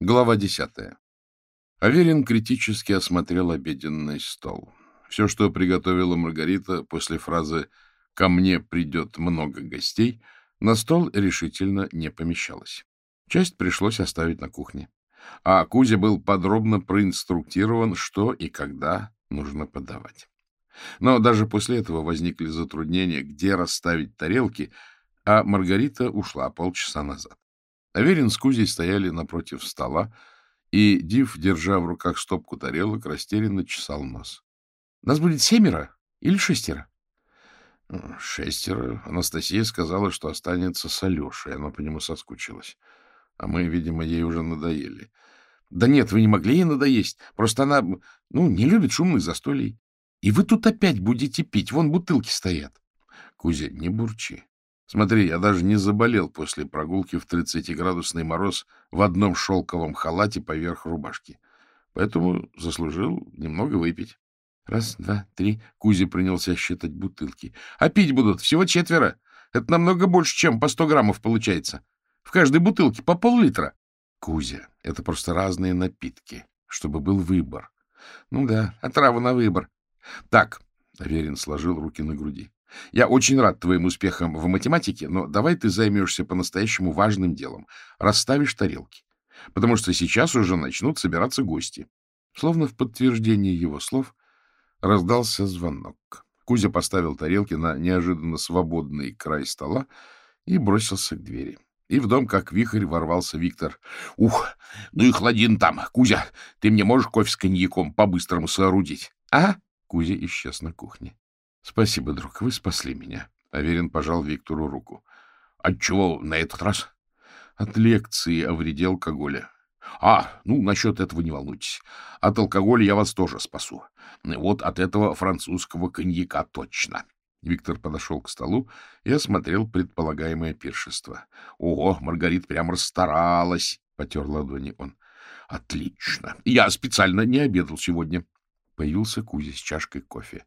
Глава десятая. Аверин критически осмотрел обеденный стол. Все, что приготовила Маргарита после фразы «ко мне придет много гостей», на стол решительно не помещалось. Часть пришлось оставить на кухне. А Кузя был подробно проинструктирован, что и когда нужно подавать. Но даже после этого возникли затруднения, где расставить тарелки, а Маргарита ушла полчаса назад. Аверин с Кузей стояли напротив стола, и Див, держа в руках стопку тарелок, растерянно чесал нос. — Нас будет семеро или шестеро? — Шестеро. Анастасия сказала, что останется с Алешей. Она по нему соскучилась. А мы, видимо, ей уже надоели. — Да нет, вы не могли ей надоесть. Просто она, ну, не любит шумных застолий. И вы тут опять будете пить. Вон бутылки стоят. — Кузя, не бурчи. Смотри, я даже не заболел после прогулки в 30-градусный мороз в одном шелковом халате поверх рубашки. Поэтому заслужил немного выпить. Раз, два, три. Кузя принялся считать бутылки. А пить будут всего четверо. Это намного больше, чем по сто граммов получается. В каждой бутылке по пол-литра. Кузя, это просто разные напитки, чтобы был выбор. Ну да, отрава на выбор. Так, Аверин сложил руки на груди. Я очень рад твоим успехам в математике, но давай ты займешься по-настоящему важным делом. Расставишь тарелки. Потому что сейчас уже начнут собираться гости. Словно в подтверждение его слов раздался звонок. Кузя поставил тарелки на неожиданно свободный край стола и бросился к двери. И в дом, как вихрь, ворвался Виктор. — Ух, ну и хладин там. Кузя, ты мне можешь кофе с коньяком по-быстрому соорудить? — А? Кузя исчез на кухне. Спасибо, друг, вы спасли меня. Аверин пожал Виктору руку. Отчего на этот раз? От лекции о вреде алкоголя. А, ну, насчет этого не волнуйтесь. От алкоголя я вас тоже спасу. Вот от этого французского коньяка точно. Виктор подошел к столу и осмотрел предполагаемое пиршество. — Ого, Маргарит прямо расстаралась! — потер ладони он. — Отлично. Я специально не обедал сегодня. Появился Кузя с чашкой кофе.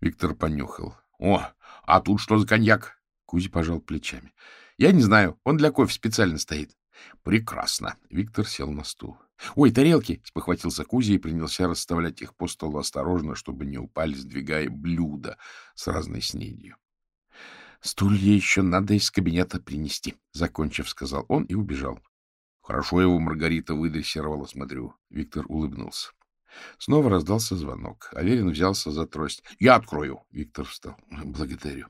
Виктор понюхал. — О, а тут что за коньяк? Кузя пожал плечами. — Я не знаю, он для кофе специально стоит. — Прекрасно. Виктор сел на стул. — Ой, тарелки! — спохватился Кузя и принялся расставлять их по столу осторожно, чтобы не упали, сдвигая блюда с разной снедью. — Стулья еще надо из кабинета принести, — закончив, сказал он и убежал. — Хорошо его Маргарита выдрессировала, смотрю. Виктор улыбнулся. Снова раздался звонок. Аверин взялся за трость. — Я открою. Виктор встал. — Благодарю.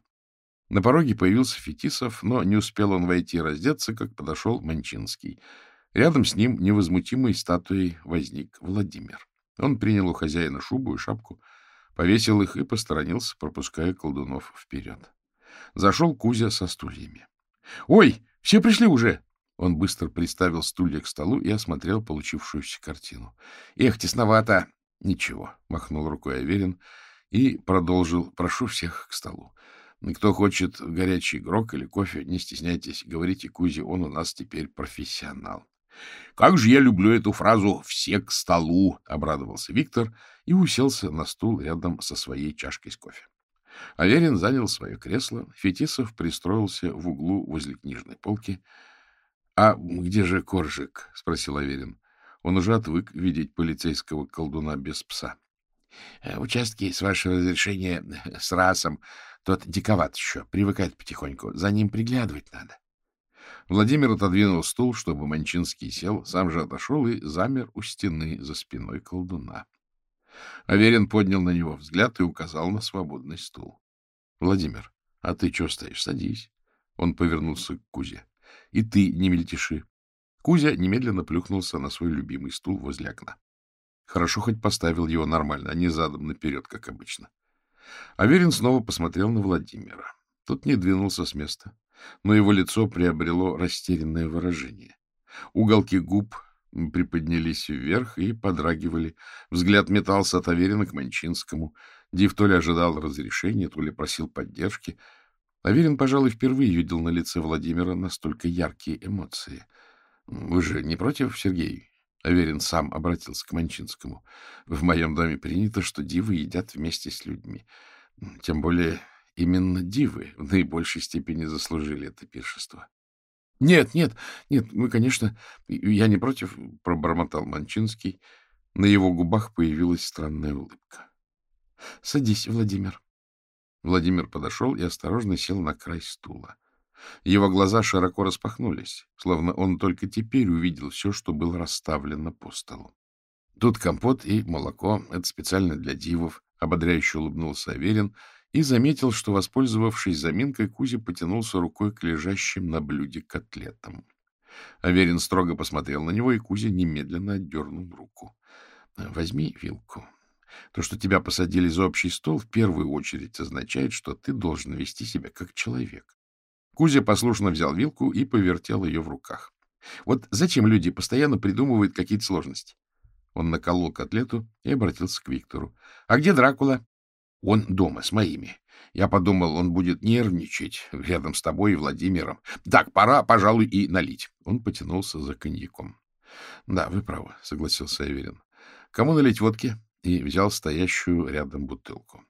На пороге появился Фетисов, но не успел он войти и раздеться, как подошел Манчинский. Рядом с ним невозмутимой статуей возник Владимир. Он принял у хозяина шубу и шапку, повесил их и посторонился, пропуская колдунов вперед. Зашел Кузя со стульями. — Ой, все пришли уже! Он быстро приставил стулья к столу и осмотрел получившуюся картину. — Эх, тесновато! — Ничего, — махнул рукой Аверин и продолжил. — Прошу всех к столу. Кто хочет горячий грок или кофе, не стесняйтесь, говорите Кузе, он у нас теперь профессионал. — Как же я люблю эту фразу «все к столу», — обрадовался Виктор и уселся на стул рядом со своей чашкой с кофе. Аверин занял свое кресло, Фетисов пристроился в углу возле книжной полки —— А где же Коржик? — спросил Аверин. Он уже отвык видеть полицейского колдуна без пса. — Участки, с вашего разрешения, с расом. Тот диковат еще, привыкает потихоньку. За ним приглядывать надо. Владимир отодвинул стул, чтобы Манчинский сел, сам же отошел и замер у стены за спиной колдуна. Аверин поднял на него взгляд и указал на свободный стул. — Владимир, а ты что стоишь? Садись. Он повернулся к Кузе. И ты не мельтеши. Кузя немедленно плюхнулся на свой любимый стул возле окна. Хорошо хоть поставил его нормально, а не задом наперед, как обычно. Аверин снова посмотрел на Владимира. Тот не двинулся с места, но его лицо приобрело растерянное выражение. Уголки губ приподнялись вверх и подрагивали. Взгляд метался от Аверина к Манчинскому. Див то ли ожидал разрешения, то ли просил поддержки — Аверин, пожалуй, впервые видел на лице Владимира настолько яркие эмоции. — Вы же не против, Сергей? Аверин сам обратился к Манчинскому. — В моем доме принято, что дивы едят вместе с людьми. Тем более именно дивы в наибольшей степени заслужили это пиршество. — Нет, нет, нет, мы, конечно, я не против, — пробормотал Манчинский. На его губах появилась странная улыбка. — Садись, Владимир. Владимир подошел и осторожно сел на край стула. Его глаза широко распахнулись, словно он только теперь увидел все, что было расставлено по столу. Тут компот и молоко, это специально для дивов, — ободряюще улыбнулся Аверин и заметил, что, воспользовавшись заминкой, Кузя потянулся рукой к лежащим на блюде котлетам. Аверин строго посмотрел на него, и Кузя немедленно отдернул руку. — Возьми вилку. То, что тебя посадили за общий стол, в первую очередь означает, что ты должен вести себя как человек. Кузя послушно взял вилку и повертел ее в руках. Вот зачем люди постоянно придумывают какие-то сложности? Он наколол котлету и обратился к Виктору. — А где Дракула? — Он дома, с моими. Я подумал, он будет нервничать рядом с тобой и Владимиром. Так, пора, пожалуй, и налить. Он потянулся за коньяком. — Да, вы правы, — согласился Аверин. — Кому налить водки? И взял стоящую рядом бутылку.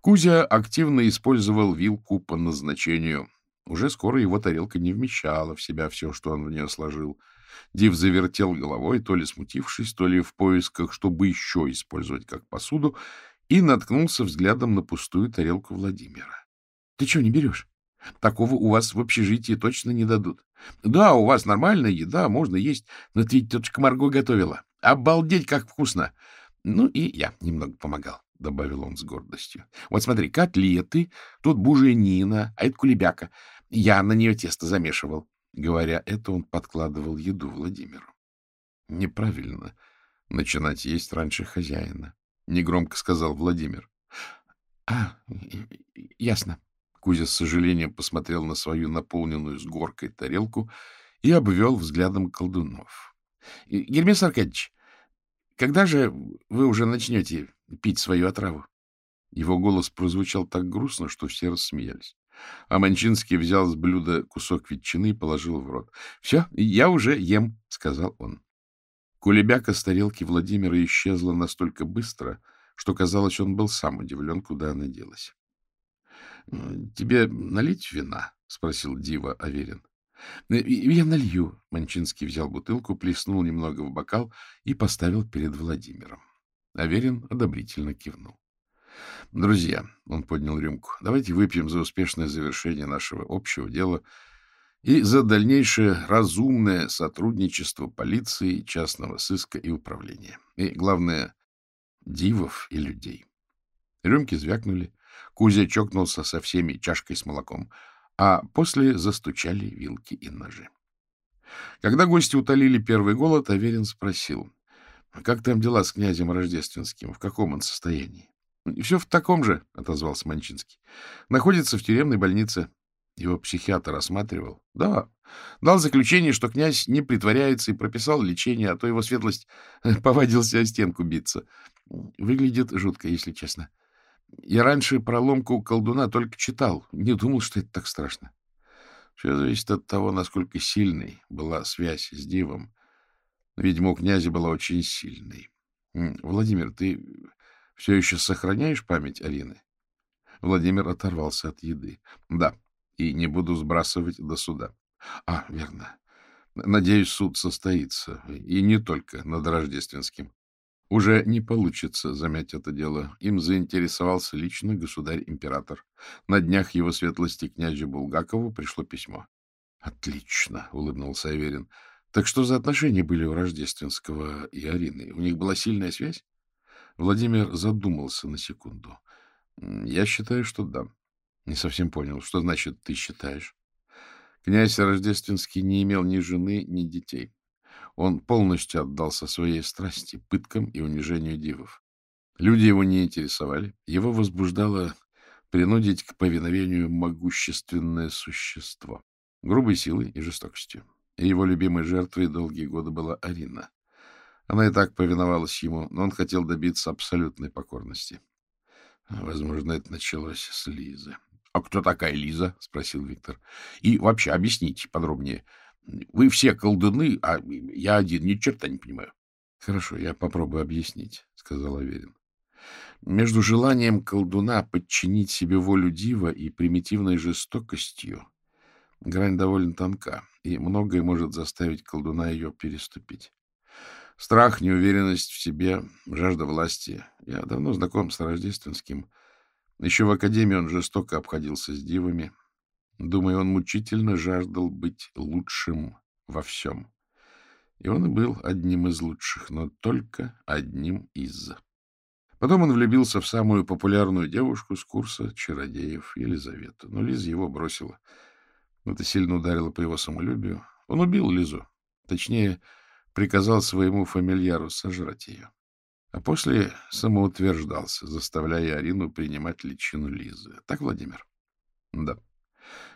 Кузя активно использовал вилку по назначению. Уже скоро его тарелка не вмещала в себя все, что он в нее сложил — Див завертел головой, то ли смутившись, то ли в поисках, чтобы еще использовать как посуду, и наткнулся взглядом на пустую тарелку Владимира. — Ты чего не берешь? Такого у вас в общежитии точно не дадут. Да, у вас нормальная еда, можно есть, но ты ведь тетушка Марго готовила. Обалдеть, как вкусно! Ну и я немного помогал, — добавил он с гордостью. Вот смотри, котлеты, тут буженина, а это кулебяка. Я на нее тесто замешивал. Говоря это, он подкладывал еду Владимиру. Неправильно начинать есть раньше хозяина, — негромко сказал Владимир. — А, ясно. Кузя с сожалением посмотрел на свою наполненную с горкой тарелку и обвел взглядом колдунов. — Гермес Аркадьевич, когда же вы уже начнете пить свою отраву? Его голос прозвучал так грустно, что все рассмеялись. А Манчинский взял с блюда кусок ветчины и положил в рот. — Все, я уже ем, — сказал он. Кулебяка с тарелки Владимира исчезла настолько быстро, что, казалось, он был сам удивлен, куда она делась. — Тебе налить вина? — спросил Дива Аверин. — Я налью. Манчинский взял бутылку, плеснул немного в бокал и поставил перед Владимиром. Аверин одобрительно кивнул. Друзья, он поднял рюмку, давайте выпьем за успешное завершение нашего общего дела и за дальнейшее разумное сотрудничество полиции, частного сыска и управления. И, главное, дивов и людей. Рюмки звякнули, Кузя чокнулся со всеми чашкой с молоком, а после застучали вилки и ножи. Когда гости утолили первый голод, Аверин спросил, как там дела с князем Рождественским, в каком он состоянии? — Все в таком же, — отозвался Манчинский. — Находится в тюремной больнице. Его психиатр осматривал. — Да. Дал заключение, что князь не притворяется и прописал лечение, а то его светлость повадился о стенку биться. Выглядит жутко, если честно. Я раньше про ломку колдуна только читал. Не думал, что это так страшно. Все зависит от того, насколько сильной была связь с Дивом. Видимо, у князя была очень сильной. Владимир, ты все еще сохраняешь память Арины? Владимир оторвался от еды. Да, и не буду сбрасывать до суда. А, верно. Надеюсь, суд состоится. И не только над Рождественским. Уже не получится замять это дело. Им заинтересовался лично государь-император. На днях его светлости князю Булгакову пришло письмо. — Отлично, — улыбнулся Аверин. — Так что за отношения были у Рождественского и Арины? У них была сильная связь? Владимир задумался на секунду. — Я считаю, что да. Не совсем понял, что значит «ты считаешь». Князь Рождественский не имел ни жены, ни детей. Он полностью отдался своей страсти, пыткам и унижению дивов. Люди его не интересовали. Его возбуждало принудить к повиновению могущественное существо, грубой силой и жестокостью. И его любимой жертвой долгие годы была Арина. Она и так повиновалась ему, но он хотел добиться абсолютной покорности. Возможно, это началось с Лизы. — А кто такая Лиза? — спросил Виктор. — И вообще объясните подробнее. Вы все колдуны, а я один ни черта не понимаю. — Хорошо, я попробую объяснить, — сказал Аверин. Между желанием колдуна подчинить себе волю дива и примитивной жестокостью грань довольно тонка, и многое может заставить колдуна ее переступить. Страх, неуверенность в себе, жажда власти. Я давно знаком с Рождественским. Еще в академии он жестоко обходился с дивами. Думаю, он мучительно жаждал быть лучшим во всем. И он и был одним из лучших, но только одним из. Потом он влюбился в самую популярную девушку с курса чародеев, Елизавету. Но Лиза его бросила. Это сильно ударило по его самолюбию. Он убил Лизу. Точнее, приказал своему фамильяру сожрать ее. А после самоутверждался, заставляя Арину принимать личину Лизы. Так, Владимир? Да.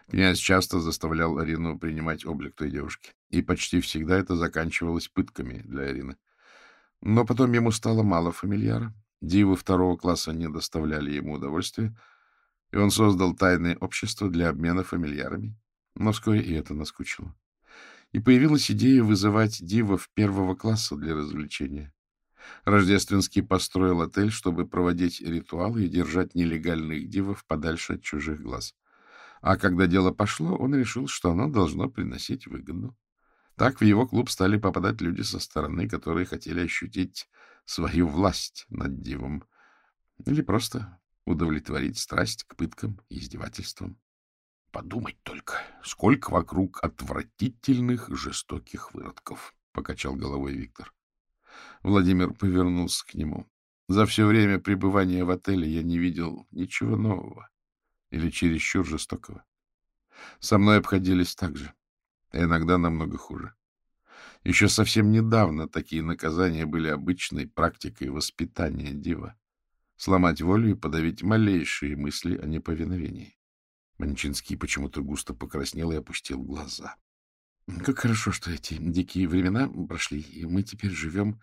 Князь часто заставлял Арину принимать облик той девушки. И почти всегда это заканчивалось пытками для Арины. Но потом ему стало мало фамильяра. Дивы второго класса не доставляли ему удовольствия, и он создал тайное общество для обмена фамильярами. Но вскоре и это наскучило. И появилась идея вызывать дивов первого класса для развлечения. Рождественский построил отель, чтобы проводить ритуалы и держать нелегальных дивов подальше от чужих глаз. А когда дело пошло, он решил, что оно должно приносить выгоду. Так в его клуб стали попадать люди со стороны, которые хотели ощутить свою власть над дивом или просто удовлетворить страсть к пыткам и издевательствам. Подумать только, сколько вокруг отвратительных жестоких выродков, — покачал головой Виктор. Владимир повернулся к нему. За все время пребывания в отеле я не видел ничего нового или чересчур жестокого. Со мной обходились так же, а иногда намного хуже. Еще совсем недавно такие наказания были обычной практикой воспитания дива. Сломать волю и подавить малейшие мысли о неповиновении. Манчинский почему-то густо покраснел и опустил глаза. — Как хорошо, что эти дикие времена прошли, и мы теперь живем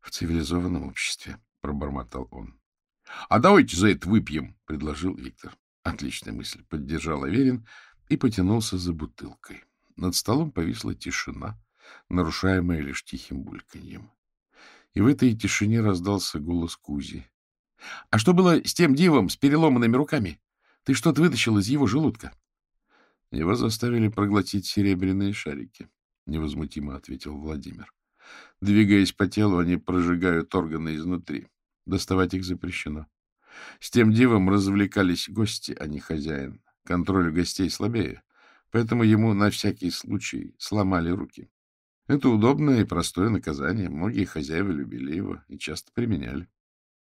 в цивилизованном обществе, — пробормотал он. — А давайте за это выпьем, — предложил Виктор. Отличная мысль, — поддержал Аверин и потянулся за бутылкой. Над столом повисла тишина, нарушаемая лишь тихим бульканьем. И в этой тишине раздался голос Кузи. — А что было с тем дивом с переломанными руками? Ты что-то вытащил из его желудка? — Его заставили проглотить серебряные шарики, — невозмутимо ответил Владимир. Двигаясь по телу, они прожигают органы изнутри. Доставать их запрещено. С тем дивом развлекались гости, а не хозяин. Контроль гостей слабее, поэтому ему на всякий случай сломали руки. Это удобное и простое наказание. Многие хозяева любили его и часто применяли.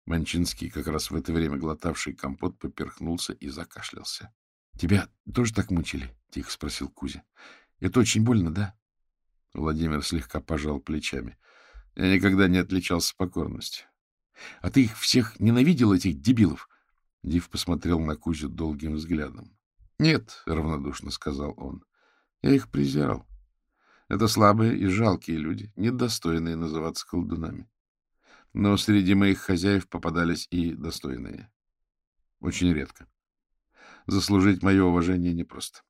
Манчинский, как раз в это время глотавший компот, поперхнулся и закашлялся. — Тебя тоже так мучили? — тихо спросил Кузя. — Это очень больно, да? Владимир слегка пожал плечами. Я никогда не отличался покорностью. — А ты их всех ненавидел, этих дебилов? Див посмотрел на Кузю долгим взглядом. — Нет, — равнодушно сказал он. — Я их презирал. Это слабые и жалкие люди, недостойные называться колдунами. Но среди моих хозяев попадались и достойные. Очень редко. Заслужить мое уважение непросто.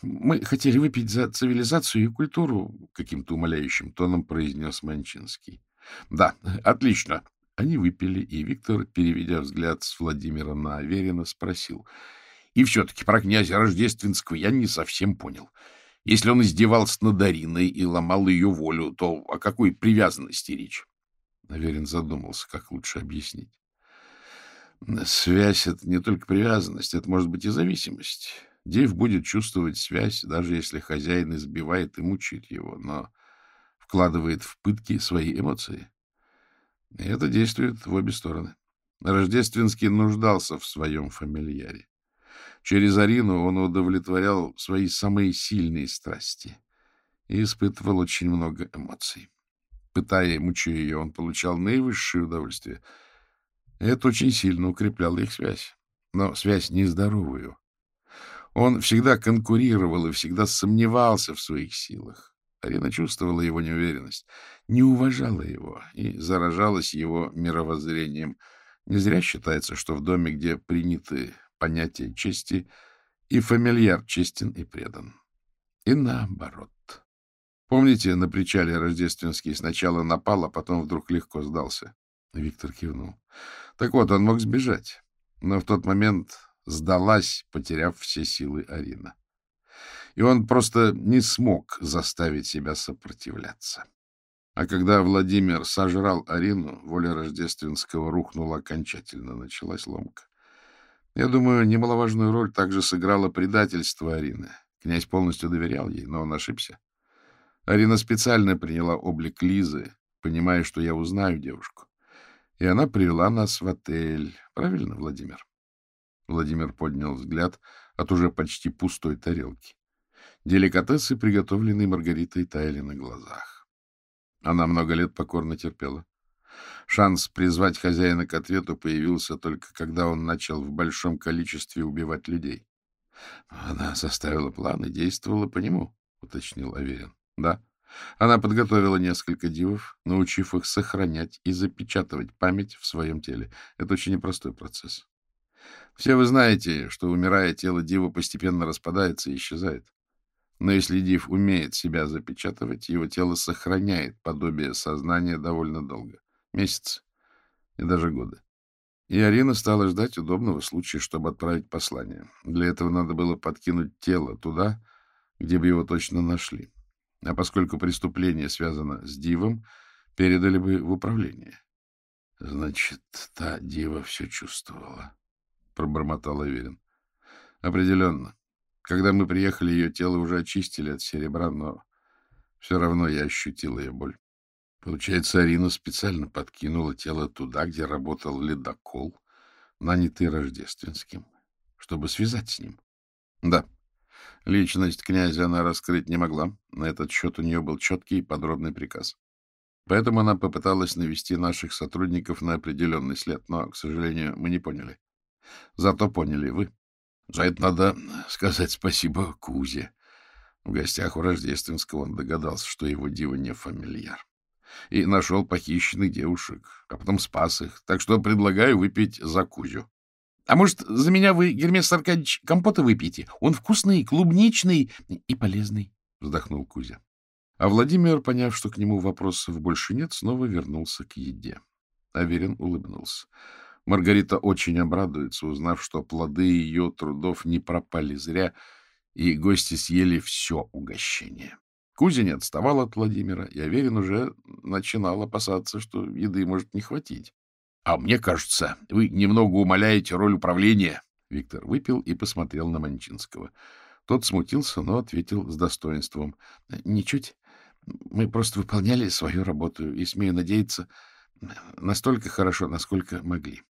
Мы хотели выпить за цивилизацию и культуру, — каким-то умоляющим тоном произнес Манчинский. — Да, отлично. Они выпили, и Виктор, переведя взгляд с Владимира на Аверина, спросил. — И все-таки про князя Рождественского я не совсем понял. — если он издевался над Ариной и ломал ее волю, то о какой привязанности речь? Наверин задумался, как лучше объяснить. Связь — это не только привязанность, это может быть и зависимость. Дейв будет чувствовать связь, даже если хозяин избивает и мучает его, но вкладывает в пытки свои эмоции. И это действует в обе стороны. Рождественский нуждался в своем фамильяре. Через Арину он удовлетворял свои самые сильные страсти и испытывал очень много эмоций. Пытая и мучая ее, он получал наивысшее удовольствие. Это очень сильно укрепляло их связь. Но связь нездоровую. Он всегда конкурировал и всегда сомневался в своих силах. Арина чувствовала его неуверенность, не уважала его и заражалась его мировоззрением. Не зря считается, что в доме, где приняты понятие чести, и фамильяр честен и предан. И наоборот. Помните, на причале Рождественский сначала напал, а потом вдруг легко сдался? Виктор кивнул. Так вот, он мог сбежать, но в тот момент сдалась, потеряв все силы Арина. И он просто не смог заставить себя сопротивляться. А когда Владимир сожрал Арину, воля Рождественского рухнула окончательно, началась ломка. Я думаю, немаловажную роль также сыграло предательство Арины. Князь полностью доверял ей, но он ошибся. Арина специально приняла облик Лизы, понимая, что я узнаю девушку. И она привела нас в отель. Правильно, Владимир? Владимир поднял взгляд от уже почти пустой тарелки. Деликатесы, приготовленные Маргаритой, таяли на глазах. Она много лет покорно терпела. Шанс призвать хозяина к ответу появился только когда он начал в большом количестве убивать людей. — Она составила план и действовала по нему, — уточнил Аверин. — Да. Она подготовила несколько дивов, научив их сохранять и запечатывать память в своем теле. Это очень непростой процесс. Все вы знаете, что, умирая, тело дива постепенно распадается и исчезает. Но если Див умеет себя запечатывать, его тело сохраняет подобие сознания довольно долго. Месяцы и даже годы. И Арина стала ждать удобного случая, чтобы отправить послание. Для этого надо было подкинуть тело туда, где бы его точно нашли. А поскольку преступление связано с Дивом, передали бы в управление. — Значит, та Дива все чувствовала, — пробормотал Аверин. — Определенно. Когда мы приехали, ее тело уже очистили от серебра, но все равно я ощутил ее боль. Получается, Арина специально подкинула тело туда, где работал ледокол, нанятый Рождественским, чтобы связать с ним. Да, личность князя она раскрыть не могла. На этот счет у нее был четкий и подробный приказ. Поэтому она попыталась навести наших сотрудников на определенный след, но, к сожалению, мы не поняли. Зато поняли вы. За это надо сказать спасибо Кузе. В гостях у Рождественского он догадался, что его дива не фамильяр. И нашел похищенных девушек, а потом спас их. Так что предлагаю выпить за Кузю. — А может, за меня вы, Гермес Аркадьевич, компота выпьете? Он вкусный, клубничный и полезный, — вздохнул Кузя. А Владимир, поняв, что к нему вопросов больше нет, снова вернулся к еде. Аверин улыбнулся. Маргарита очень обрадуется, узнав, что плоды ее трудов не пропали зря, и гости съели все угощение. Кузя не отставал от Владимира, и Аверин уже начинал опасаться, что еды может не хватить. — А мне кажется, вы немного умаляете роль управления. Виктор выпил и посмотрел на Манчинского. Тот смутился, но ответил с достоинством. — Ничуть. Мы просто выполняли свою работу и, смею надеяться, настолько хорошо, насколько могли.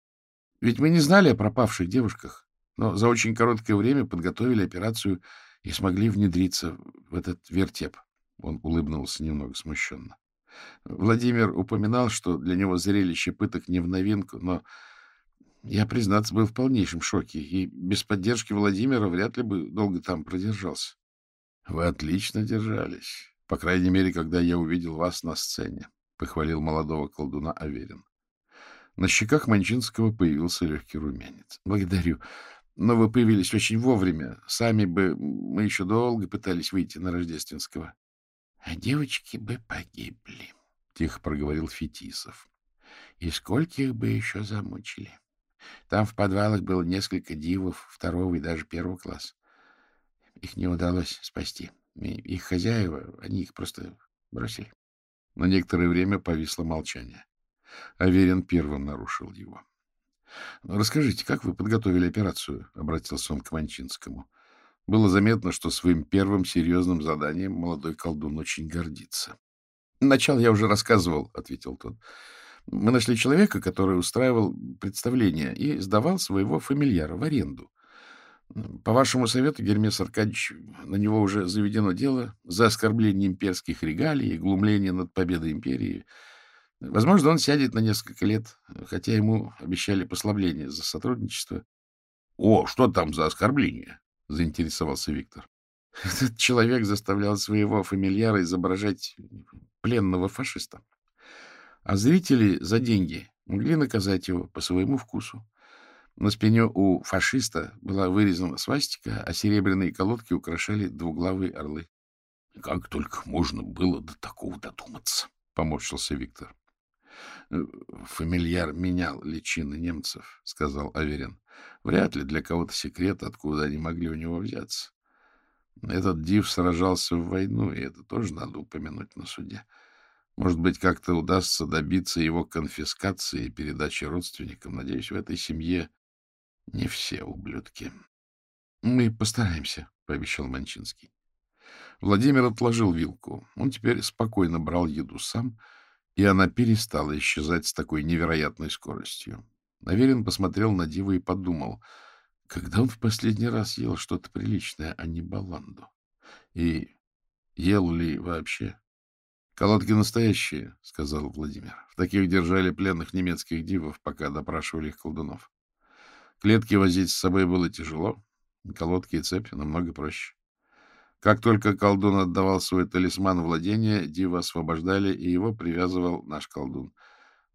Ведь мы не знали о пропавших девушках, но за очень короткое время подготовили операцию и смогли внедриться в этот вертеп. Он улыбнулся немного смущенно. Владимир упоминал, что для него зрелище пыток не в новинку, но я, признаться, был в полнейшем шоке, и без поддержки Владимира вряд ли бы долго там продержался. — Вы отлично держались, по крайней мере, когда я увидел вас на сцене, — похвалил молодого колдуна Аверин. На щеках Манчинского появился легкий румянец. — Благодарю. Но вы появились очень вовремя. Сами бы мы еще долго пытались выйти на Рождественского. — А девочки бы погибли, — тихо проговорил Фетисов. — И скольких бы еще замучили. Там в подвалах было несколько дивов второго и даже первого класса. Их не удалось спасти. И их хозяева, они их просто бросили. На некоторое время повисло молчание. Аверин первым нарушил его. — Расскажите, как вы подготовили операцию? — обратился он к Манчинскому. Было заметно, что своим первым серьезным заданием молодой колдун очень гордится. — Начало я уже рассказывал, — ответил тот. — Мы нашли человека, который устраивал представление и сдавал своего фамильяра в аренду. По вашему совету, Гермес Аркадьевич, на него уже заведено дело за оскорбление имперских регалий и глумление над победой империи — Возможно, он сядет на несколько лет, хотя ему обещали послабление за сотрудничество. — О, что там за оскорбление? — заинтересовался Виктор. Этот человек заставлял своего фамильяра изображать пленного фашиста. А зрители за деньги могли наказать его по своему вкусу. На спине у фашиста была вырезана свастика, а серебряные колодки украшали двуглавые орлы. — Как только можно было до такого додуматься, — поморщился Виктор. Э, — Фамильяр менял личины немцев, — сказал Аверин. — Вряд ли для кого-то секрет, откуда они могли у него взяться. Этот Див сражался в войну, и это тоже надо упомянуть на суде. Может быть, как-то удастся добиться его конфискации и передачи родственникам. Надеюсь, в этой семье не все ублюдки. — Мы постараемся, — пообещал Манчинский. Владимир отложил вилку. Он теперь спокойно брал еду сам, и она перестала исчезать с такой невероятной скоростью. Наверин посмотрел на Диву и подумал, когда он в последний раз ел что-то приличное, а не баланду. И ел ли вообще? Колодки настоящие, — сказал Владимир. В таких держали пленных немецких дивов, пока допрашивали их колдунов. Клетки возить с собой было тяжело, колодки и цепи намного проще. Как только колдун отдавал свой талисман владения, дива освобождали, и его привязывал наш колдун.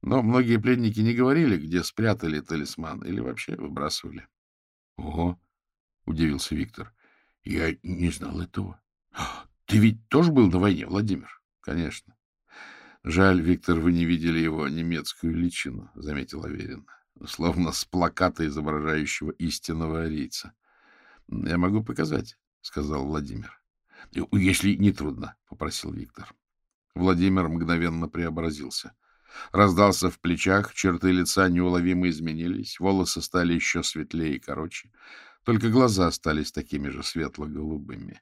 Но многие пленники не говорили, где спрятали талисман, или вообще выбрасывали. — Ого! — удивился Виктор. — Я не знал этого. — Ты ведь тоже был на войне, Владимир? Конечно. Жаль, Виктор, вы не видели его немецкую личину, — заметил Аверин. Словно с плаката, изображающего истинного арийца. — Я могу показать, — сказал Владимир. — Если не трудно, — попросил Виктор. Владимир мгновенно преобразился. Раздался в плечах, черты лица неуловимо изменились, волосы стали еще светлее и короче, только глаза остались такими же светло-голубыми.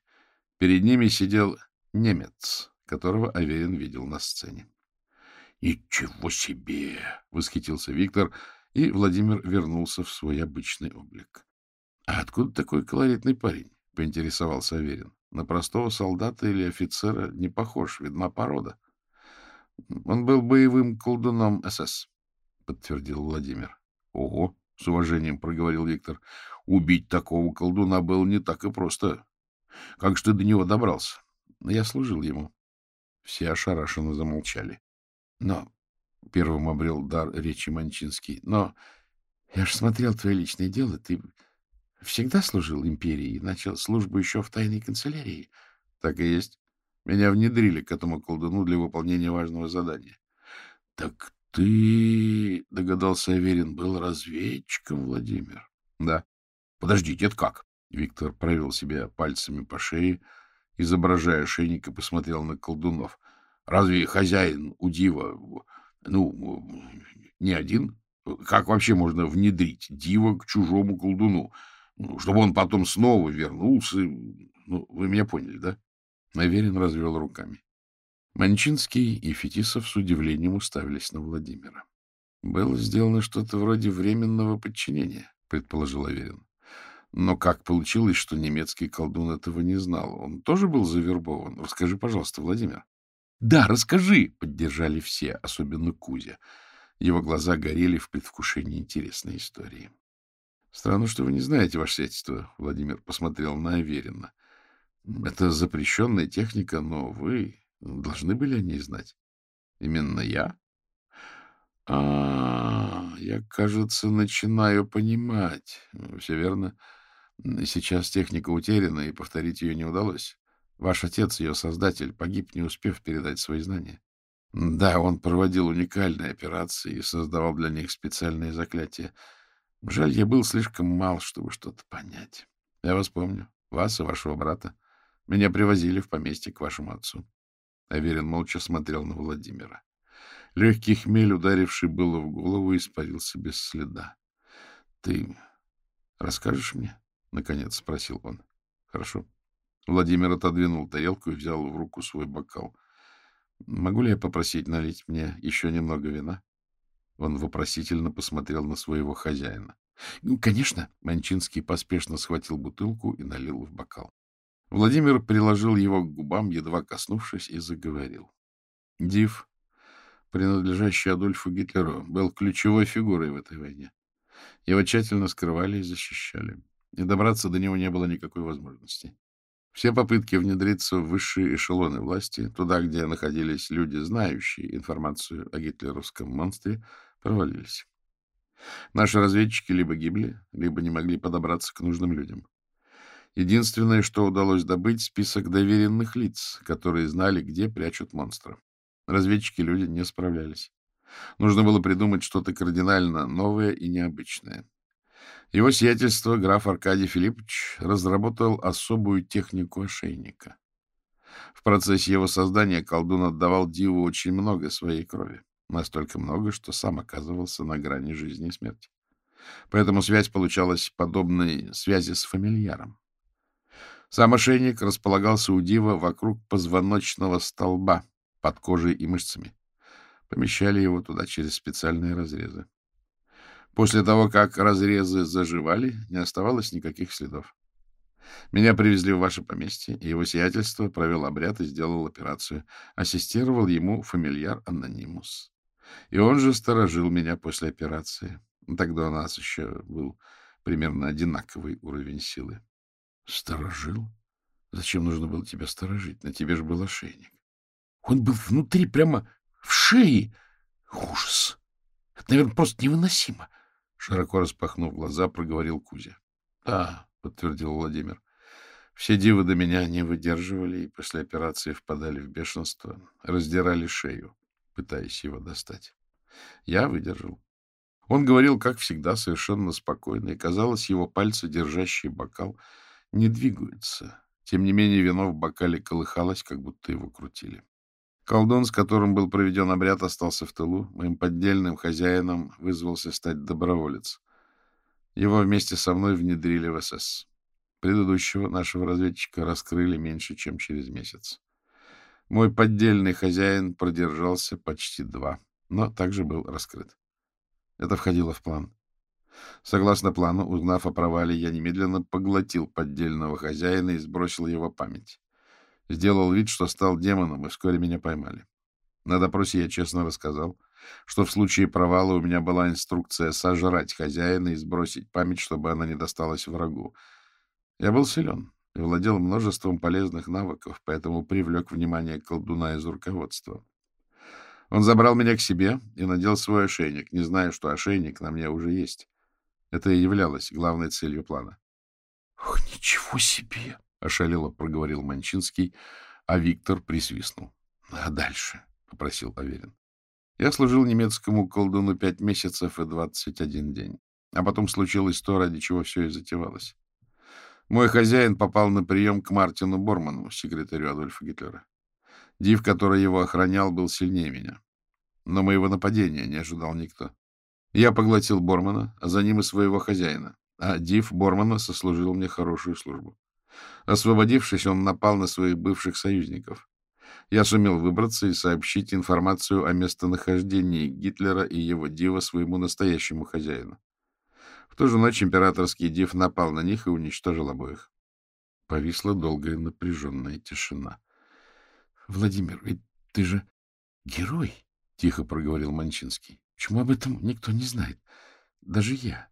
Перед ними сидел немец, которого Аверин видел на сцене. — Ничего себе! — восхитился Виктор, и Владимир вернулся в свой обычный облик. — А откуда такой колоритный парень? — поинтересовался Аверин. — На простого солдата или офицера не похож, видна порода. — Он был боевым колдуном СС, — подтвердил Владимир. — Ого! — с уважением проговорил Виктор. — Убить такого колдуна было не так и просто. Как же ты до него добрался? Я служил ему. Все ошарашенно замолчали. Но первым обрел дар речи Манчинский. Но я же смотрел твое личное дело. Ты всегда служил империи начал службу еще в тайной канцелярии. Так и есть. Меня внедрили к этому колдуну для выполнения важного задания. — Так ты, — догадался Аверин, — был разведчиком, Владимир? — Да. — Подождите, это как? Виктор провел себя пальцами по шее, изображая шейник, и посмотрел на колдунов. — Разве хозяин у дива, ну, не один? Как вообще можно внедрить дива к чужому колдуну, ну, чтобы он потом снова вернулся? Ну, вы меня поняли, да? Аверин развел руками. Манчинский и Фетисов с удивлением уставились на Владимира. — Было сделано что-то вроде временного подчинения, — предположил Аверин. Но как получилось, что немецкий колдун этого не знал? Он тоже был завербован? Расскажи, пожалуйста, Владимир. — Да, расскажи! — поддержали все, особенно Кузя. Его глаза горели в предвкушении интересной истории. — Странно, что вы не знаете, ваше сельство, — Владимир посмотрел на Аверина. — Это запрещенная техника, но вы должны были о ней знать. — Именно я? — А, я, кажется, начинаю понимать. Все верно. — Сейчас техника утеряна, и повторить ее не удалось. Ваш отец, ее создатель, погиб, не успев передать свои знания. Да, он проводил уникальные операции и создавал для них специальные заклятия. Жаль, я был слишком мал, чтобы что-то понять. Я вас помню, вас и вашего брата. Меня привозили в поместье к вашему отцу. Аверин молча смотрел на Владимира. Легкий хмель, ударивший было в голову, испарился без следа. — Ты расскажешь мне? — наконец спросил он. — Хорошо. Владимир отодвинул тарелку и взял в руку свой бокал. — Могу ли я попросить налить мне еще немного вина? Он вопросительно посмотрел на своего хозяина. «Ну, — Конечно. Манчинский поспешно схватил бутылку и налил в бокал. Владимир приложил его к губам, едва коснувшись, и заговорил. Див, принадлежащий Адольфу Гитлеру, был ключевой фигурой в этой войне. Его тщательно скрывали и защищали и добраться до него не было никакой возможности. Все попытки внедриться в высшие эшелоны власти, туда, где находились люди, знающие информацию о гитлеровском монстре, провалились. Наши разведчики либо гибли, либо не могли подобраться к нужным людям. Единственное, что удалось добыть, список доверенных лиц, которые знали, где прячут монстра. Разведчики-люди не справлялись. Нужно было придумать что-то кардинально новое и необычное. Его сиятельство, граф Аркадий Филиппович, разработал особую технику ошейника. В процессе его создания колдун отдавал Диву очень много своей крови. Настолько много, что сам оказывался на грани жизни и смерти. Поэтому связь получалась подобной связи с фамильяром. Сам ошейник располагался у Дива вокруг позвоночного столба, под кожей и мышцами. Помещали его туда через специальные разрезы. После того, как разрезы заживали, не оставалось никаких следов. Меня привезли в ваше поместье, и его сиятельство провел обряд и сделал операцию. Ассистировал ему фамильяр Анонимус. И он же сторожил меня после операции. Тогда у нас еще был примерно одинаковый уровень силы. — Сторожил? Зачем нужно было тебя сторожить? На тебе же был ошейник. Он был внутри, прямо в шее. Ужас! Это, наверное, просто невыносимо. Широко распахнув глаза, проговорил Кузя. — Да, — подтвердил Владимир. Все дивы до меня не выдерживали и после операции впадали в бешенство, раздирали шею, пытаясь его достать. Я выдержал. Он говорил, как всегда, совершенно спокойно, и, казалось, его пальцы, держащие бокал, не двигаются. Тем не менее, вино в бокале колыхалось, как будто его крутили. Колдун, с которым был проведен обряд, остался в тылу. Моим поддельным хозяином вызвался стать доброволец. Его вместе со мной внедрили в СС. Предыдущего нашего разведчика раскрыли меньше, чем через месяц. Мой поддельный хозяин продержался почти два, но также был раскрыт. Это входило в план. Согласно плану, узнав о провале, я немедленно поглотил поддельного хозяина и сбросил его память. Сделал вид, что стал демоном, и вскоре меня поймали. На допросе я честно рассказал, что в случае провала у меня была инструкция сожрать хозяина и сбросить память, чтобы она не досталась врагу. Я был силен и владел множеством полезных навыков, поэтому привлек внимание колдуна из руководства. Он забрал меня к себе и надел свой ошейник, не зная, что ошейник на мне уже есть. Это и являлось главной целью плана. — Ох, ничего себе! — ошалело проговорил Манчинский, а Виктор присвистнул. — А дальше? — попросил Аверин. Я служил немецкому колдуну пять месяцев и двадцать один день. А потом случилось то, ради чего все и затевалось. Мой хозяин попал на прием к Мартину Борману, секретарю Адольфа Гитлера. Див, который его охранял, был сильнее меня. Но моего нападения не ожидал никто. Я поглотил Бормана, а за ним и своего хозяина. А Див Бормана сослужил мне хорошую службу. Освободившись, он напал на своих бывших союзников. Я сумел выбраться и сообщить информацию о местонахождении Гитлера и его Дива своему настоящему хозяину. Ту же ночь императорский Див напал на них и уничтожил обоих. Повисла долгая напряженная тишина. Владимир, ведь ты же герой, — тихо проговорил Манчинский. Почему об этом никто не знает? Даже я.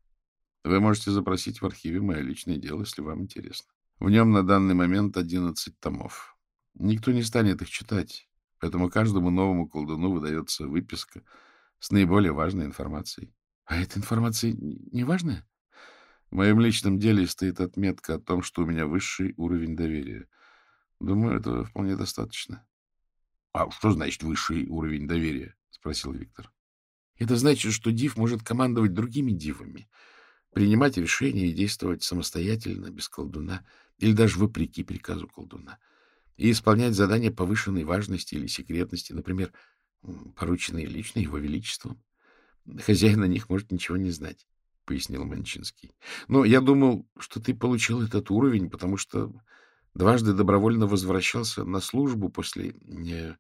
Вы можете запросить в архиве мое личное дело, если вам интересно. В нем на данный момент одиннадцать томов. Никто не станет их читать, поэтому каждому новому колдуну выдается выписка с наиболее важной информацией. А эта информация не важная? В моем личном деле стоит отметка о том, что у меня высший уровень доверия. Думаю, этого вполне достаточно. — А что значит высший уровень доверия? — спросил Виктор. — Это значит, что Див может командовать другими Дивами, принимать решения и действовать самостоятельно, без колдуна, или даже вопреки приказу колдуна, и исполнять задания повышенной важности или секретности, например, порученные лично его величеством. Хозяин о них может ничего не знать, — пояснил Манчинский. — Но я думал, что ты получил этот уровень, потому что Дважды добровольно возвращался на службу после э,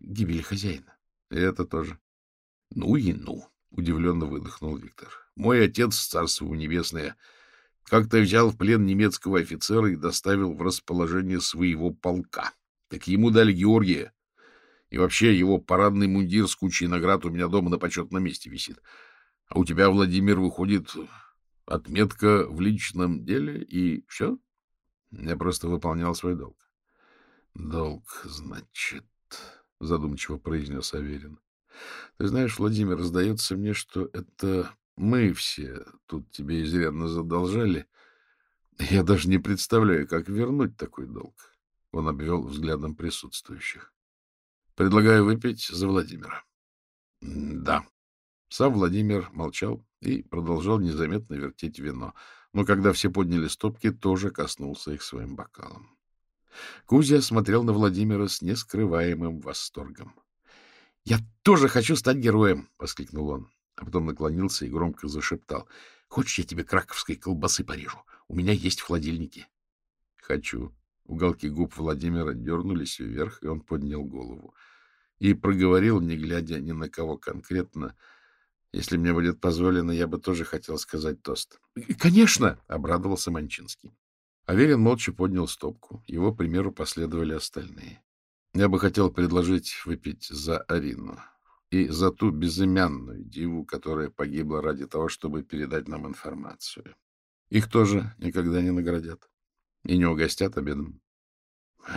гибели хозяина. Это тоже. — Ну и ну! — удивленно выдохнул Виктор. — Мой отец, царство небесное, как-то взял в плен немецкого офицера и доставил в расположение своего полка. Так ему дали Георгия. И вообще его парадный мундир с кучей наград у меня дома на почетном месте висит. А у тебя, Владимир, выходит отметка в личном деле, и все? Я просто выполнял свой долг. — Долг, значит, — задумчиво произнес Аверин. — Ты знаешь, Владимир, сдается мне, что это мы все тут тебе изрядно задолжали. Я даже не представляю, как вернуть такой долг. Он обвел взглядом присутствующих. — Предлагаю выпить за Владимира. — Да, — Сам Владимир молчал и продолжал незаметно вертеть вино, но когда все подняли стопки, тоже коснулся их своим бокалом. Кузя смотрел на Владимира с нескрываемым восторгом. — Я тоже хочу стать героем! — воскликнул он, а потом наклонился и громко зашептал. — Хочешь, я тебе краковской колбасы порежу? У меня есть в холодильнике. — Хочу. Уголки губ Владимира дернулись вверх, и он поднял голову. И проговорил, не глядя ни на кого конкретно, — если мне будет позволено, я бы тоже хотел сказать тост. — Конечно! — обрадовался Манчинский. Аверин молча поднял стопку. Его примеру последовали остальные. Я бы хотел предложить выпить за Арину и за ту безымянную диву, которая погибла ради того, чтобы передать нам информацию. Их тоже никогда не наградят и не угостят обедом.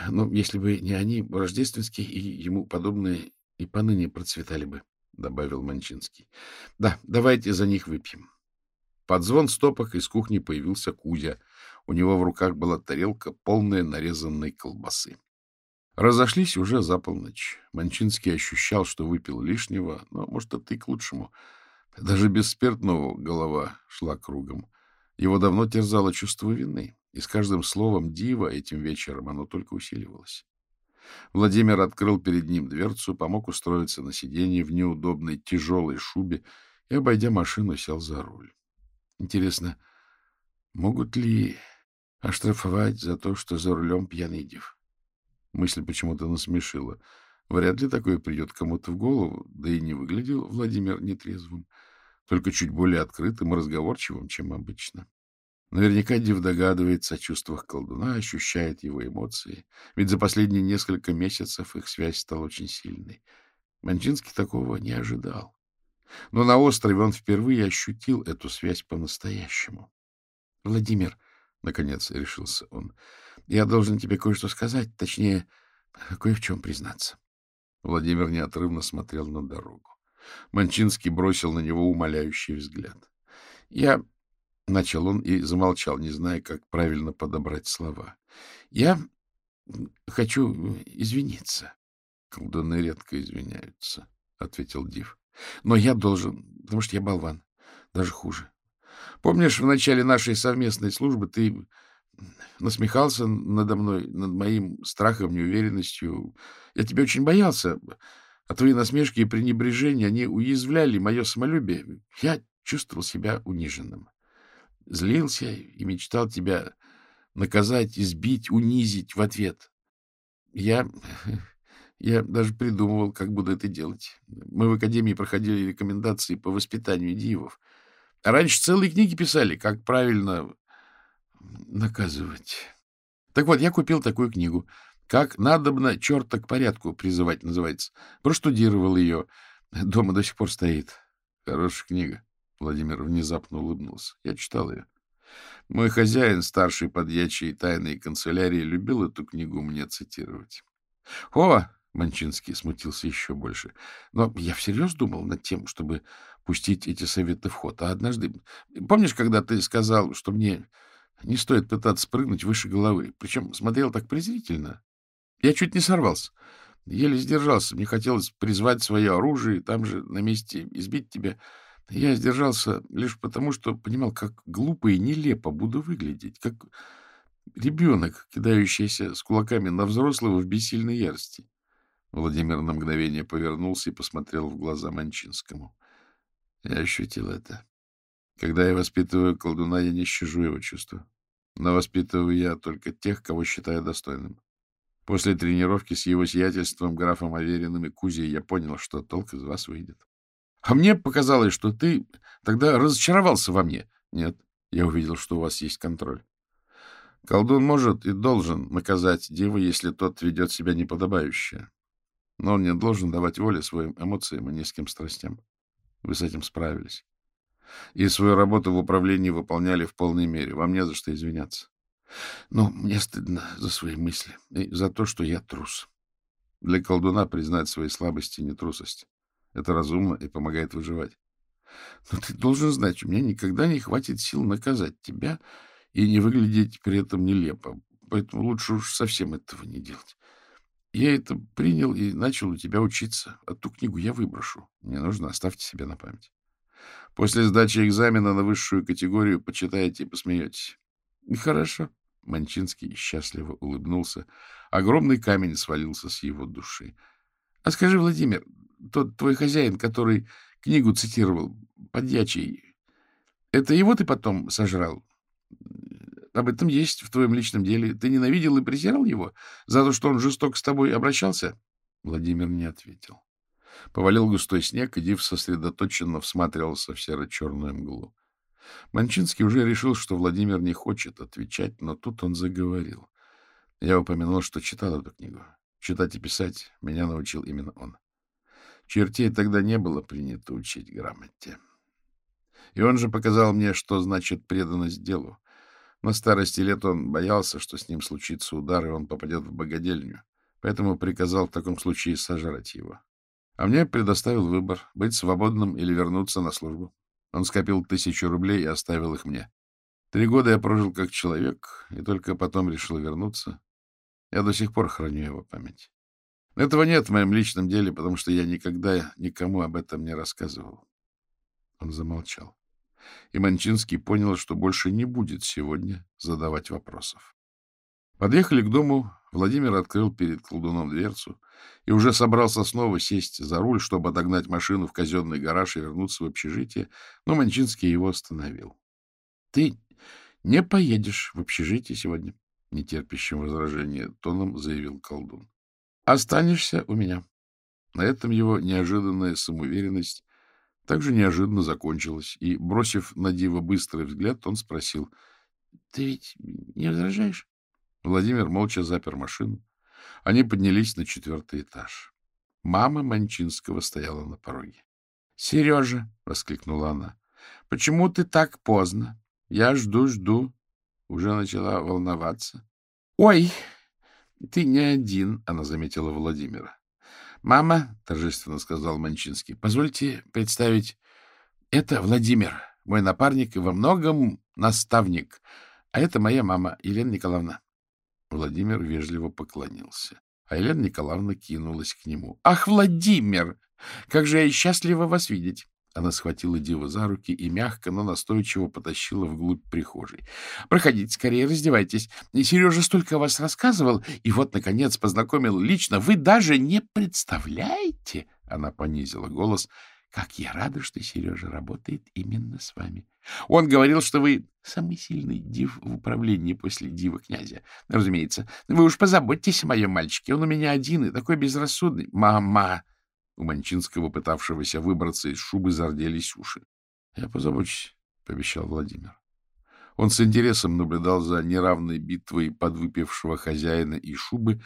Ну, если бы не они, Рождественский и ему подобные и поныне процветали бы. — добавил Манчинский. — Да, давайте за них выпьем. Под звон стопок из кухни появился Кузя. У него в руках была тарелка, полная нарезанной колбасы. Разошлись уже за полночь. Манчинский ощущал, что выпил лишнего, но, может, это и к лучшему. Даже без спиртного голова шла кругом. Его давно терзало чувство вины, и с каждым словом дива этим вечером оно только усиливалось. Владимир открыл перед ним дверцу, помог устроиться на сиденье в неудобной тяжелой шубе и, обойдя машину, сел за руль. Интересно, могут ли оштрафовать за то, что за рулем пьяный див? Мысль почему-то насмешила. Вряд ли такое придет кому-то в голову, да и не выглядел Владимир нетрезвым, только чуть более открытым и разговорчивым, чем обычно. Наверняка Див догадывается о чувствах колдуна, ощущает его эмоции. Ведь за последние несколько месяцев их связь стала очень сильной. Манчинский такого не ожидал. Но на острове он впервые ощутил эту связь по-настоящему. — Владимир, — наконец решился он, — я должен тебе кое-что сказать, точнее, кое в чем признаться. Владимир неотрывно смотрел на дорогу. Манчинский бросил на него умоляющий взгляд. — Я Начал он и замолчал, не зная, как правильно подобрать слова. — Я хочу извиниться. — Колдуны редко извиняются, — ответил Див. — Но я должен, потому что я болван. Даже хуже. Помнишь, в начале нашей совместной службы ты насмехался надо мной, над моим страхом, неуверенностью. Я тебя очень боялся, а твои насмешки и пренебрежения, они уязвляли мое самолюбие. Я чувствовал себя униженным. Злился и мечтал тебя наказать, избить, унизить в ответ. Я... Я даже придумывал, как буду это делать. Мы в академии проходили рекомендации по воспитанию дивов. А раньше целые книги писали, как правильно наказывать. Так вот, я купил такую книгу. «Как надобно черта к порядку призывать» называется. Проштудировал ее. Дома до сих пор стоит. Хорошая книга. Владимир внезапно улыбнулся. Я читал ее. Мой хозяин, старший подьячий тайной канцелярии, любил эту книгу мне цитировать. — О! — Манчинский смутился еще больше. — Но я всерьез думал над тем, чтобы пустить эти советы в ход. А однажды... Помнишь, когда ты сказал, что мне не стоит пытаться прыгнуть выше головы? Причем смотрел так презрительно. Я чуть не сорвался. Еле сдержался. Мне хотелось призвать свое оружие, там же на месте избить тебя. Я сдержался лишь потому, что понимал, как глупо и нелепо буду выглядеть, как ребенок, кидающийся с кулаками на взрослого в бессильной ярости. Владимир на мгновение повернулся и посмотрел в глаза Манчинскому. Я ощутил это. Когда я воспитываю колдуна, я не щажу его чувства. Но воспитываю я только тех, кого считаю достойным. После тренировки с его сиятельством, графом Авериным и Кузей я понял, что толк из вас выйдет. А мне показалось, что ты тогда разочаровался во мне. Нет, я увидел, что у вас есть контроль. Колдун может и должен наказать деву, если тот ведет себя неподобающе. Но он не должен давать воли своим эмоциям и низким страстям. Вы с этим справились. И свою работу в управлении выполняли в полной мере. Вам не за что извиняться. Но мне стыдно за свои мысли и за то, что я трус. Для колдуна признать свои слабости не трусость. Это разумно и помогает выживать. Но ты должен знать, у меня никогда не хватит сил наказать тебя и не выглядеть при этом нелепо. Поэтому лучше уж совсем этого не делать. Я это принял и начал у тебя учиться. А ту книгу я выброшу. Мне нужно, оставьте себе на память. После сдачи экзамена на высшую категорию почитаете и посмеетесь. — Хорошо. Манчинский счастливо улыбнулся. Огромный камень свалился с его души. — А скажи, Владимир, тот твой хозяин, который книгу цитировал, подьячий, это его ты потом сожрал? Об этом есть в твоем личном деле. Ты ненавидел и презирал его за то, что он жесток с тобой обращался? Владимир не ответил. Повалил густой снег, и Див сосредоточенно всматривался в серо-черную мглу. Манчинский уже решил, что Владимир не хочет отвечать, но тут он заговорил. Я упомянул, что читал эту книгу. Читать и писать меня научил именно он. Чертей тогда не было принято учить грамоте. И он же показал мне, что значит преданность делу. На старости лет он боялся, что с ним случится удар, и он попадет в богадельню, поэтому приказал в таком случае сожрать его. А мне предоставил выбор — быть свободным или вернуться на службу. Он скопил тысячу рублей и оставил их мне. Три года я прожил как человек, и только потом решил вернуться. Я до сих пор храню его память. Этого нет в моем личном деле, потому что я никогда никому об этом не рассказывал. Он замолчал и Манчинский понял, что больше не будет сегодня задавать вопросов. Подъехали к дому, Владимир открыл перед колдуном дверцу и уже собрался снова сесть за руль, чтобы отогнать машину в казенный гараж и вернуться в общежитие, но Манчинский его остановил. — Ты не поедешь в общежитие сегодня, — нетерпящим возражения тоном заявил колдун. — Останешься у меня. На этом его неожиданная самоуверенность также неожиданно закончилось, и, бросив на Дива быстрый взгляд, он спросил, — Ты ведь не возражаешь? Владимир молча запер машину. Они поднялись на четвертый этаж. Мама Манчинского стояла на пороге. — Сережа! — воскликнула она. — Почему ты так поздно? Я жду, жду. Уже начала волноваться. — Ой, ты не один, — она заметила Владимира. — Мама, — торжественно сказал Манчинский, — позвольте представить, это Владимир, мой напарник и во многом наставник, а это моя мама, Елена Николаевна. Владимир вежливо поклонился, а Елена Николаевна кинулась к нему. — Ах, Владимир! Как же я счастлива вас видеть! Она схватила Дива за руки и мягко, но настойчиво потащила вглубь прихожей. — Проходите скорее, раздевайтесь. Сережа столько о вас рассказывал, и вот, наконец, познакомил лично. Вы даже не представляете, — она понизила голос, — как я рада, что Сережа работает именно с вами. Он говорил, что вы самый сильный див в управлении после дива князя. Разумеется, вы уж позаботьтесь о моем мальчике. Он у меня один и такой безрассудный. Мама! У Манчинского, пытавшегося выбраться из шубы, зарделись уши. — Я позабочусь, — пообещал Владимир. Он с интересом наблюдал за неравной битвой подвыпившего хозяина и шубы,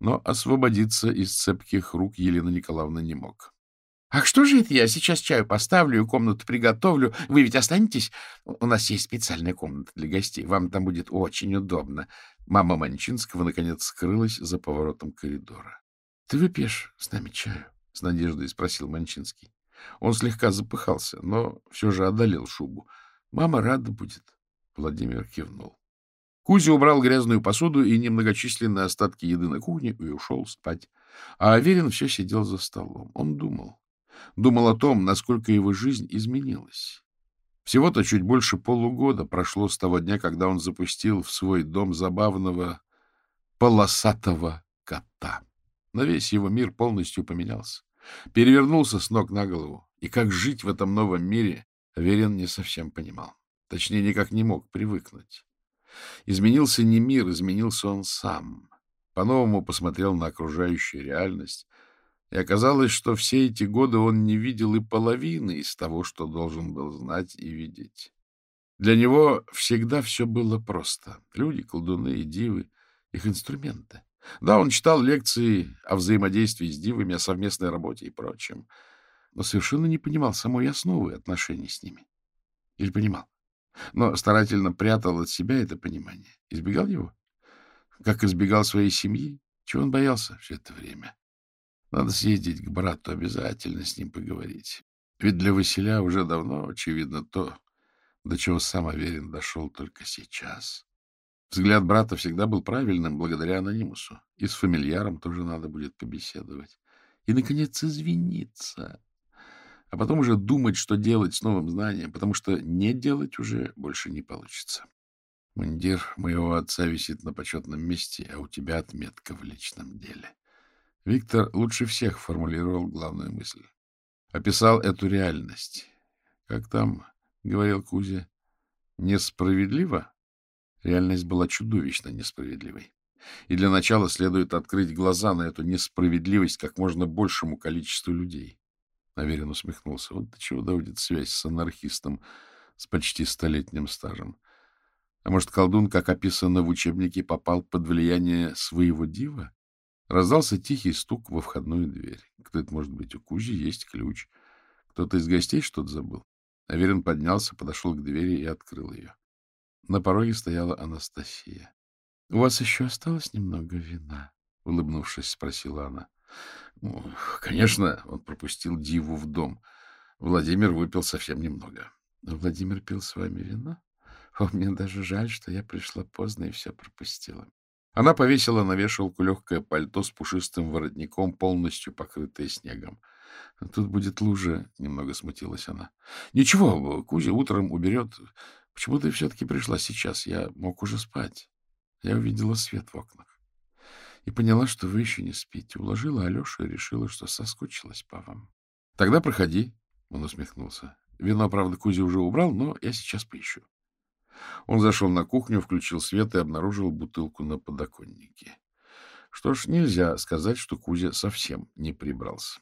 но освободиться из цепких рук Елена Николаевна не мог. — Ах, что же это я сейчас чаю поставлю и комнату приготовлю? Вы ведь останетесь? У нас есть специальная комната для гостей. Вам там будет очень удобно. Мама Манчинского, наконец, скрылась за поворотом коридора. — Ты выпьешь с нами чаю? — с надеждой спросил Манчинский. Он слегка запыхался, но все же одолел шубу. — Мама рада будет. Владимир кивнул. Кузя убрал грязную посуду и немногочисленные остатки еды на кухне и ушел спать. А Аверин все сидел за столом. Он думал. Думал о том, насколько его жизнь изменилась. Всего-то чуть больше полугода прошло с того дня, когда он запустил в свой дом забавного полосатого кота. Но весь его мир полностью поменялся перевернулся с ног на голову, и как жить в этом новом мире Верин не совсем понимал. Точнее, никак не мог привыкнуть. Изменился не мир, изменился он сам. По-новому посмотрел на окружающую реальность, и оказалось, что все эти годы он не видел и половины из того, что должен был знать и видеть. Для него всегда все было просто. Люди, колдуны и дивы, их инструменты. Да, он читал лекции о взаимодействии с дивами, о совместной работе и прочем, но совершенно не понимал самой основы отношений с ними. Или понимал, но старательно прятал от себя это понимание. Избегал его? Как избегал своей семьи? Чего он боялся все это время? Надо съездить к брату, обязательно с ним поговорить. Ведь для Василя уже давно очевидно то, до чего сам Аверин дошел только сейчас. Взгляд брата всегда был правильным благодаря анонимусу. И с фамильяром тоже надо будет побеседовать. И, наконец, извиниться. а потом уже думать, что делать с новым знанием, потому что не делать уже больше не получится. Мундир моего отца висит на почетном месте, а у тебя отметка в личном деле. Виктор лучше всех формулировал главную мысль. Описал эту реальность. Как там говорил Кузя, несправедливо? Реальность была чудовищно несправедливой. И для начала следует открыть глаза на эту несправедливость как можно большему количеству людей. Аверин усмехнулся. Вот до чего доводит связь с анархистом с почти столетним стажем. А может, колдун, как описано в учебнике, попал под влияние своего дива? Раздался тихий стук во входную дверь. Кто это может быть? У Кузи есть ключ. Кто-то из гостей что-то забыл. Аверин поднялся, подошел к двери и открыл ее. На пороге стояла Анастасия. — У вас еще осталось немного вина? — улыбнувшись, спросила она. Конечно, он пропустил Диву в дом. Владимир выпил совсем немного. — Владимир пил с вами вино? О, мне даже жаль, что я пришла поздно и все пропустила. Она повесила на вешалку легкое пальто с пушистым воротником, полностью покрытое снегом. — Тут будет лужа, — немного смутилась она. — Ничего, Кузя утром уберет. Почему ты все-таки пришла сейчас? Я мог уже спать. Я увидела свет в окнах. И поняла, что вы еще не спите. Уложила Алешу и решила, что соскучилась по вам. — Тогда проходи, — он усмехнулся. Вино, правда, Кузя уже убрал, но я сейчас поищу. Он зашел на кухню, включил свет и обнаружил бутылку на подоконнике. Что ж, нельзя сказать, что Кузя совсем не прибрался.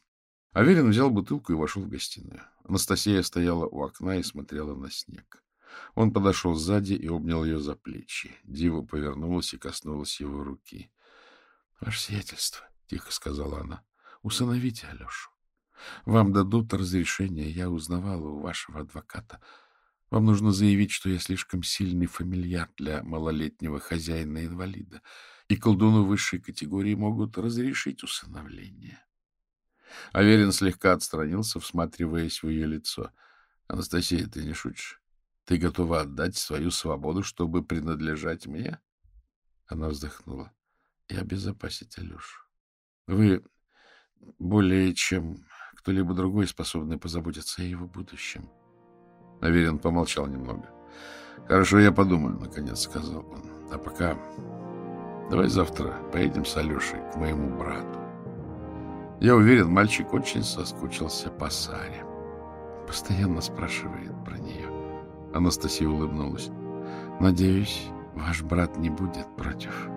Аверин взял бутылку и вошел в гостиную. Анастасия стояла у окна и смотрела на снег. Он подошел сзади и обнял ее за плечи. Дива повернулась и коснулась его руки. — Ваше сиятельство, — тихо сказала она, — усыновите Алешу. Вам дадут разрешение, я узнавала у вашего адвоката. Вам нужно заявить, что я слишком сильный фамильяр для малолетнего хозяина-инвалида, и колдуну высшей категории могут разрешить усыновление. Аверин слегка отстранился, всматриваясь в ее лицо. — Анастасия, ты не шутишь? Ты готова отдать свою свободу, чтобы принадлежать мне? Она вздохнула. — И обезопасить Алешу. Вы более чем кто-либо другой способны позаботиться о его будущем. — Аверин помолчал немного. — Хорошо, я подумаю, — наконец сказал он. — А пока давай завтра поедем с Алешей к моему брату. Я уверен, мальчик очень соскучился по Саре. Постоянно спрашивает про нее. Анастасия улыбнулась. — Надеюсь, ваш брат не будет против.